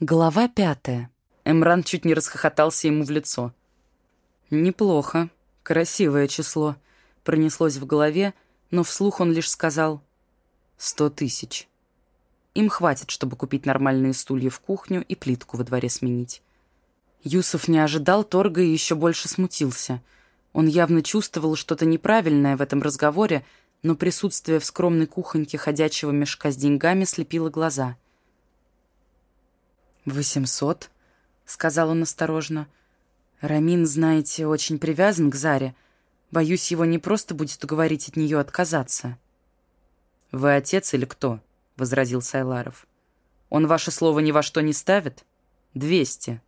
Глава пятая. Эмран чуть не расхохотался ему в лицо. «Неплохо. Красивое число», — пронеслось в голове, но вслух он лишь сказал «сто тысяч». Им хватит, чтобы купить нормальные стулья в кухню и плитку во дворе сменить. Юсов не ожидал торга и еще больше смутился. Он явно чувствовал что-то неправильное в этом разговоре, но присутствие в скромной кухоньке ходячего мешка с деньгами слепило глаза. «Восемьсот?» — сказал он осторожно. «Рамин, знаете, очень привязан к Заре. Боюсь, его не просто будет уговорить от нее отказаться». «Вы отец или кто?» — возразил Сайларов. «Он ваше слово ни во что не ставит? Двести».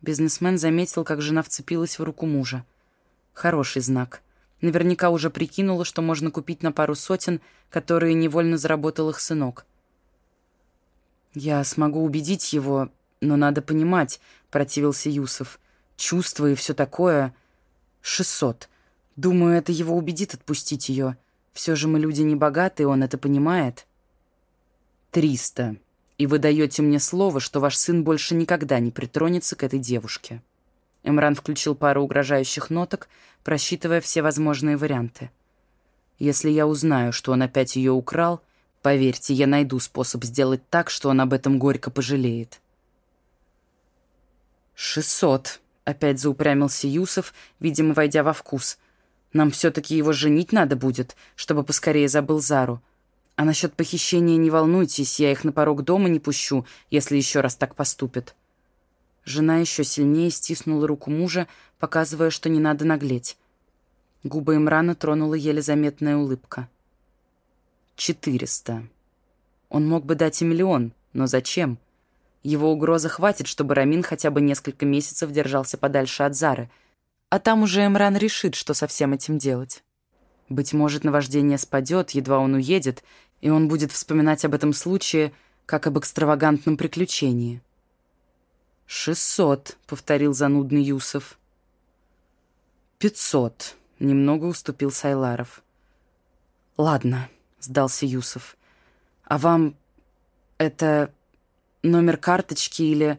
Бизнесмен заметил, как жена вцепилась в руку мужа. Хороший знак. Наверняка уже прикинула, что можно купить на пару сотен, которые невольно заработал их сынок. «Я смогу убедить его, но надо понимать», — противился Юсов. «Чувства и все такое. Шестьсот. Думаю, это его убедит отпустить ее. Все же мы люди небогатые, он это понимает». «Триста. И вы даете мне слово, что ваш сын больше никогда не притронется к этой девушке». Эмран включил пару угрожающих ноток, просчитывая все возможные варианты. «Если я узнаю, что он опять ее украл, поверьте, я найду способ сделать так, что он об этом горько пожалеет». «Шестьсот», — опять заупрямился Юсов, видимо, войдя во вкус. «Нам все-таки его женить надо будет, чтобы поскорее забыл Зару. А насчет похищения не волнуйтесь, я их на порог дома не пущу, если еще раз так поступят». Жена еще сильнее стиснула руку мужа, показывая, что не надо наглеть. Губы Имрана тронула еле заметная улыбка. «Четыреста. Он мог бы дать и миллион, но зачем? Его угрозы хватит, чтобы Рамин хотя бы несколько месяцев держался подальше от Зары, а там уже Эмран решит, что со всем этим делать. Быть может, наваждение спадет, едва он уедет, и он будет вспоминать об этом случае, как об экстравагантном приключении». «Шестьсот», — повторил занудный Юсов. «Пятьсот», — немного уступил Сайларов. «Ладно», — сдался Юсов. «А вам это номер карточки или...»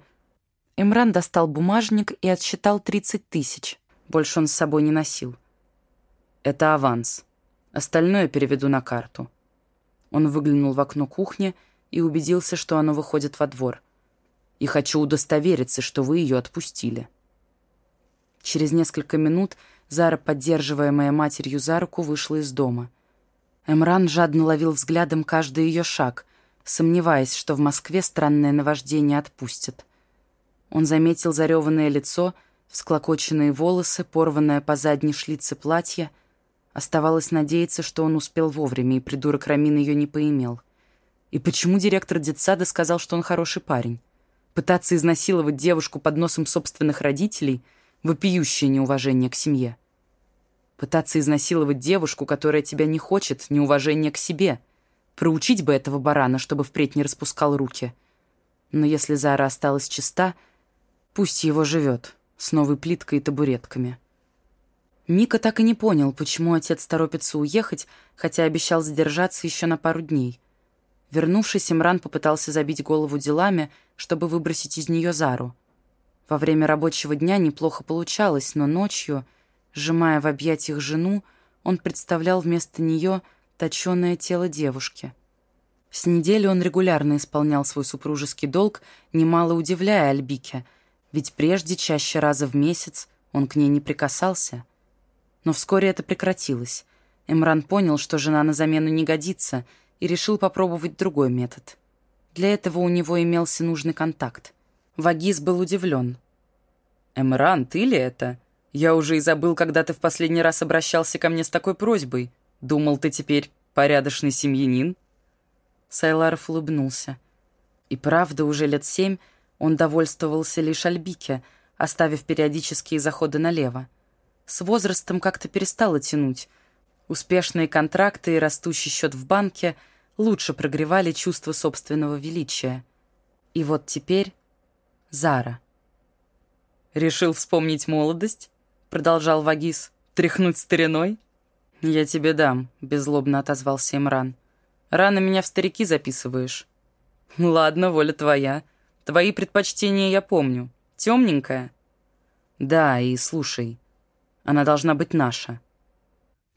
Имран достал бумажник и отсчитал тридцать тысяч. Больше он с собой не носил. «Это аванс. Остальное переведу на карту». Он выглянул в окно кухни и убедился, что оно выходит во двор и хочу удостовериться, что вы ее отпустили». Через несколько минут Зара, поддерживаемая матерью за руку, вышла из дома. Эмран жадно ловил взглядом каждый ее шаг, сомневаясь, что в Москве странное наваждение отпустит. Он заметил зареванное лицо, всклокоченные волосы, порванное по задней шлице платье. Оставалось надеяться, что он успел вовремя, и придурок Рамин ее не поимел. И почему директор детсада сказал, что он хороший парень? Пытаться изнасиловать девушку под носом собственных родителей — вопиющее неуважение к семье. Пытаться изнасиловать девушку, которая тебя не хочет, неуважение к себе. Проучить бы этого барана, чтобы впредь не распускал руки. Но если Зара осталась чиста, пусть его живет, с новой плиткой и табуретками. Мика так и не понял, почему отец торопится уехать, хотя обещал задержаться еще на пару дней. Вернувшись, Имран попытался забить голову делами, чтобы выбросить из нее Зару. Во время рабочего дня неплохо получалось, но ночью, сжимая в объятиях жену, он представлял вместо нее точеное тело девушки. С недели он регулярно исполнял свой супружеский долг, немало удивляя Альбике, ведь прежде, чаще раза в месяц, он к ней не прикасался. Но вскоре это прекратилось. Эмран понял, что жена на замену не годится — и решил попробовать другой метод. Для этого у него имелся нужный контакт. Вагиз был удивлен. «Эмран, ты ли это? Я уже и забыл, когда ты в последний раз обращался ко мне с такой просьбой. Думал, ты теперь порядочный семьянин?» Сайларов улыбнулся. И правда, уже лет семь он довольствовался лишь Альбике, оставив периодические заходы налево. С возрастом как-то перестало тянуть — Успешные контракты и растущий счет в банке лучше прогревали чувство собственного величия. И вот теперь Зара. «Решил вспомнить молодость?» — продолжал Вагис. «Тряхнуть стариной?» «Я тебе дам», — беззлобно отозвался Имран. «Рано меня в старики записываешь». «Ладно, воля твоя. Твои предпочтения я помню. Темненькая?» «Да, и слушай, она должна быть наша».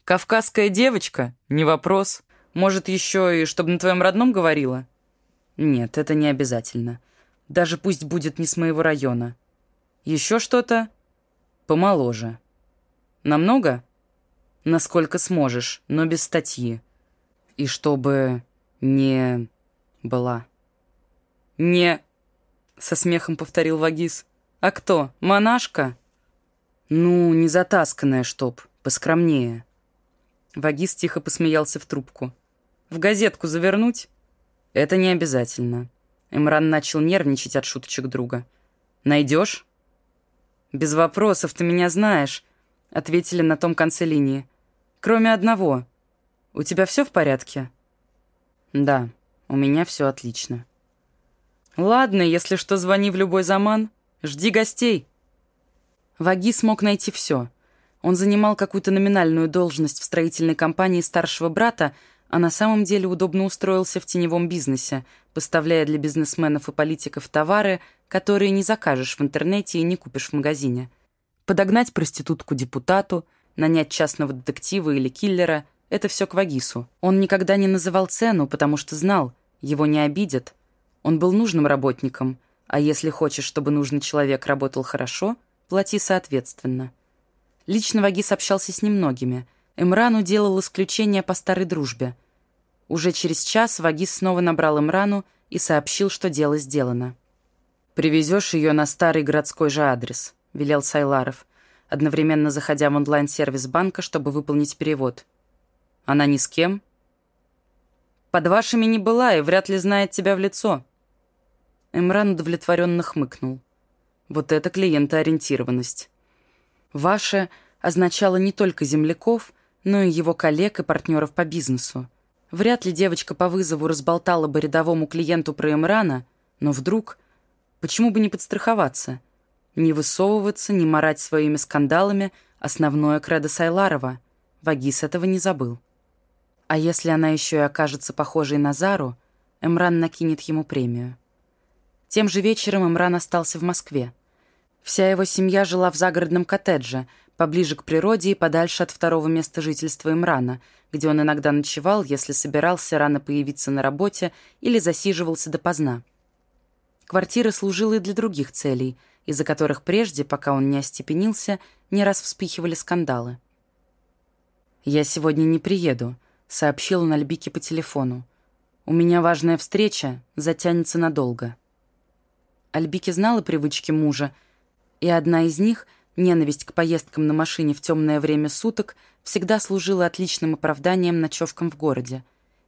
«Кавказская девочка? Не вопрос. Может, еще и чтобы на твоем родном говорила?» «Нет, это не обязательно. Даже пусть будет не с моего района. Еще что-то?» «Помоложе». «Намного?» «Насколько сможешь, но без статьи. И чтобы не была». «Не...» — со смехом повторил Вагис. «А кто? Монашка?» «Ну, не затасканная, чтоб, поскромнее». Вагис тихо посмеялся в трубку. «В газетку завернуть?» «Это не обязательно». Имран начал нервничать от шуточек друга. «Найдешь?» «Без вопросов, ты меня знаешь», — ответили на том конце линии. «Кроме одного. У тебя все в порядке?» «Да, у меня все отлично». «Ладно, если что, звони в любой заман. Жди гостей». Ваги смог найти все. Он занимал какую-то номинальную должность в строительной компании старшего брата, а на самом деле удобно устроился в теневом бизнесе, поставляя для бизнесменов и политиков товары, которые не закажешь в интернете и не купишь в магазине. Подогнать проститутку депутату, нанять частного детектива или киллера — это все к Вагису. Он никогда не называл цену, потому что знал, его не обидят. Он был нужным работником, а если хочешь, чтобы нужный человек работал хорошо — плати соответственно. Лично Вагис общался с немногими. Эмрану делал исключение по старой дружбе. Уже через час Вагис снова набрал Эмрану и сообщил, что дело сделано. «Привезешь ее на старый городской же адрес», — велел Сайларов, одновременно заходя в онлайн-сервис банка, чтобы выполнить перевод. «Она ни с кем?» «Под вашими не была и вряд ли знает тебя в лицо». Эмран удовлетворенно хмыкнул. Вот это клиентоориентированность. «Ваше» означало не только земляков, но и его коллег и партнеров по бизнесу. Вряд ли девочка по вызову разболтала бы рядовому клиенту про Эмрана, но вдруг... Почему бы не подстраховаться? Не высовываться, не марать своими скандалами основное кредо Сайларова. Вагис этого не забыл. А если она еще и окажется похожей на Зару, Эмран накинет ему премию. Тем же вечером Эмран остался в Москве. Вся его семья жила в загородном коттедже, поближе к природе и подальше от второго места жительства Имрана, где он иногда ночевал, если собирался рано появиться на работе или засиживался допоздна. Квартира служила и для других целей, из-за которых прежде, пока он не остепенился, не раз вспыхивали скандалы. «Я сегодня не приеду», — сообщил он Альбике по телефону. «У меня важная встреча, затянется надолго». Альбике знала привычки мужа — и одна из них, ненависть к поездкам на машине в темное время суток, всегда служила отличным оправданием ночевкам в городе.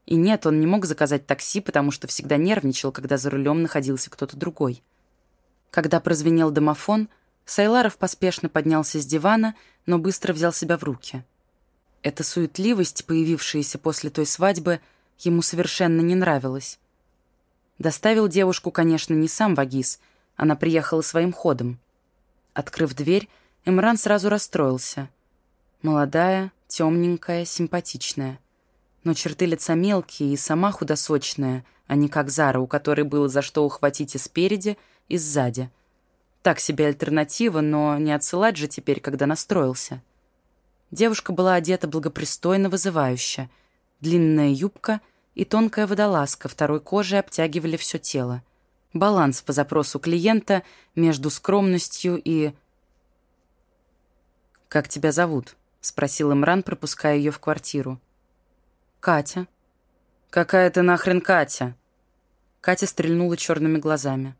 И нет, он не мог заказать такси, потому что всегда нервничал, когда за рулем находился кто-то другой. Когда прозвенел домофон, Сайларов поспешно поднялся с дивана, но быстро взял себя в руки. Эта суетливость, появившаяся после той свадьбы, ему совершенно не нравилась. Доставил девушку, конечно, не сам Вагис, она приехала своим ходом. Открыв дверь, Эмран сразу расстроился. Молодая, темненькая, симпатичная. Но черты лица мелкие и сама худосочная, а не как Зара, у которой было за что ухватить и спереди, и сзади. Так себе альтернатива, но не отсылать же теперь, когда настроился. Девушка была одета благопристойно вызывающе. Длинная юбка и тонкая водолазка второй кожей обтягивали все тело. Баланс по запросу клиента между скромностью и... «Как тебя зовут?» — спросил Имран, пропуская ее в квартиру. «Катя». «Какая ты нахрен Катя?» Катя стрельнула черными глазами.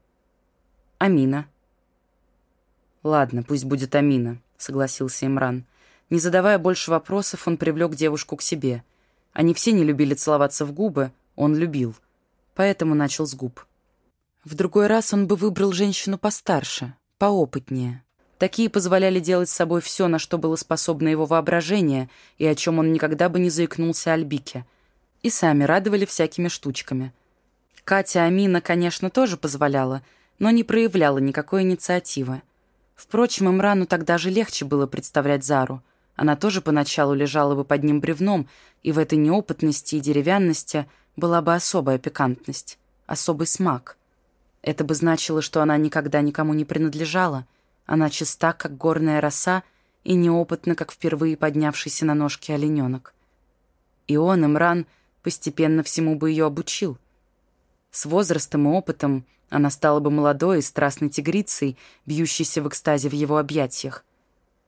«Амина». «Ладно, пусть будет Амина», — согласился Имран. Не задавая больше вопросов, он привлек девушку к себе. Они все не любили целоваться в губы, он любил. Поэтому начал с губ. В другой раз он бы выбрал женщину постарше, поопытнее. Такие позволяли делать с собой все, на что было способно его воображение, и о чем он никогда бы не заикнулся Альбике. И сами радовали всякими штучками. Катя Амина, конечно, тоже позволяла, но не проявляла никакой инициативы. Впрочем, Имрану тогда же легче было представлять Зару. Она тоже поначалу лежала бы под ним бревном, и в этой неопытности и деревянности была бы особая пикантность, особый смак — Это бы значило, что она никогда никому не принадлежала. Она чиста, как горная роса, и неопытна, как впервые поднявшийся на ножки олененок. И он, Имран, постепенно всему бы ее обучил. С возрастом и опытом она стала бы молодой и страстной тигрицей, бьющейся в экстазе в его объятиях.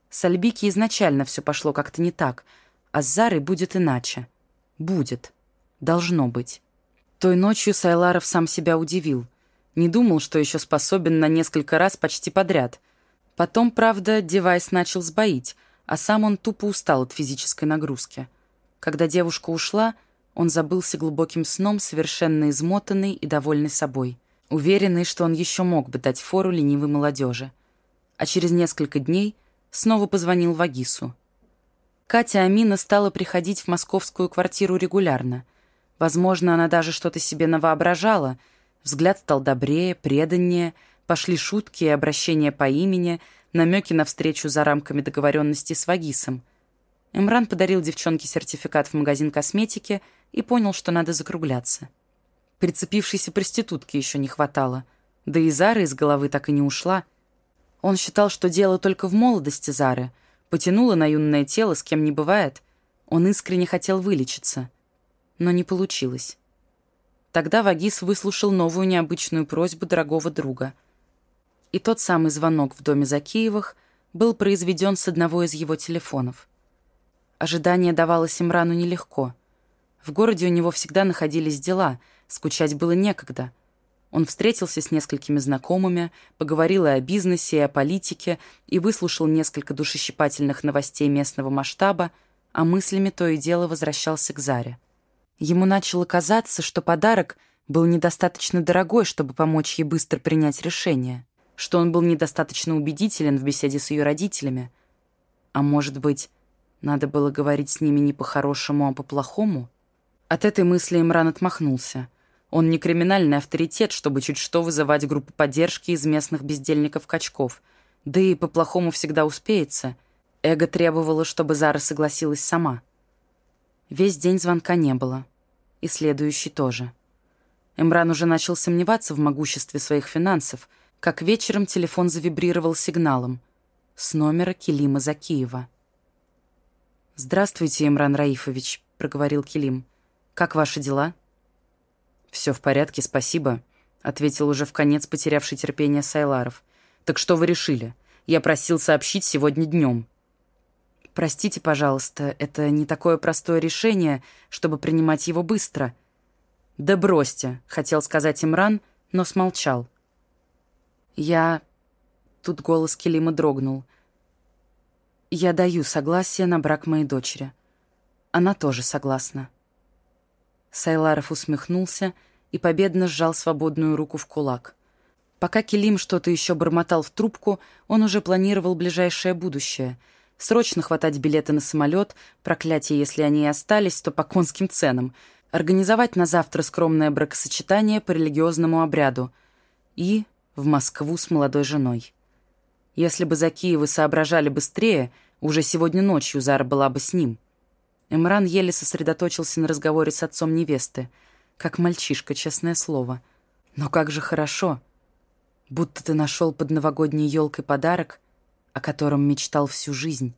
С Альбики изначально все пошло как-то не так, а с Зарой будет иначе. Будет. Должно быть. Той ночью Сайларов сам себя удивил. Не думал, что еще способен на несколько раз почти подряд. Потом, правда, девайс начал сбоить, а сам он тупо устал от физической нагрузки. Когда девушка ушла, он забылся глубоким сном, совершенно измотанный и довольный собой уверенный, что он еще мог бы дать фору ленивой молодежи. А через несколько дней снова позвонил Вагису. Катя Амина стала приходить в московскую квартиру регулярно. Возможно, она даже что-то себе навоображала. Взгляд стал добрее, преданнее, пошли шутки и обращения по имени, намеки на встречу за рамками договоренности с Вагисом. Эмран подарил девчонке сертификат в магазин косметики и понял, что надо закругляться. Прицепившейся проститутки еще не хватало. Да и Зара из головы так и не ушла. Он считал, что дело только в молодости Зары. Потянуло на юное тело, с кем не бывает. Он искренне хотел вылечиться. Но не получилось. Тогда Вагис выслушал новую необычную просьбу дорогого друга. И тот самый звонок в доме Закиевых был произведен с одного из его телефонов. Ожидание давалось Имрану нелегко. В городе у него всегда находились дела — Скучать было некогда. Он встретился с несколькими знакомыми, поговорил и о бизнесе, и о политике, и выслушал несколько душещипательных новостей местного масштаба, а мыслями то и дело возвращался к Заре. Ему начало казаться, что подарок был недостаточно дорогой, чтобы помочь ей быстро принять решение, что он был недостаточно убедителен в беседе с ее родителями. А может быть, надо было говорить с ними не по-хорошему, а по-плохому? От этой мысли Имран отмахнулся. Он не криминальный авторитет, чтобы чуть что вызывать группу поддержки из местных бездельников-качков. Да и по-плохому всегда успеется. Эго требовало, чтобы Зара согласилась сама. Весь день звонка не было. И следующий тоже. Эмран уже начал сомневаться в могуществе своих финансов, как вечером телефон завибрировал сигналом. С номера Килима Закиева. «Здравствуйте, Имран Раифович», — проговорил Килим. «Как ваши дела?» «Все в порядке, спасибо», — ответил уже в конец потерявший терпение Сайларов. «Так что вы решили? Я просил сообщить сегодня днем». «Простите, пожалуйста, это не такое простое решение, чтобы принимать его быстро». «Да бросьте», — хотел сказать Имран, но смолчал. «Я...» Тут голос Келима дрогнул. «Я даю согласие на брак моей дочери. Она тоже согласна». Сайларов усмехнулся и победно сжал свободную руку в кулак. Пока Келим что-то еще бормотал в трубку, он уже планировал ближайшее будущее. Срочно хватать билеты на самолет, проклятие, если они и остались, то по конским ценам, организовать на завтра скромное бракосочетание по религиозному обряду и в Москву с молодой женой. Если бы Закиевы соображали быстрее, уже сегодня ночью Зара была бы с ним. Эмран еле сосредоточился на разговоре с отцом невесты. Как мальчишка, честное слово. Но как же хорошо. Будто ты нашел под новогодней елкой подарок, о котором мечтал всю жизнь.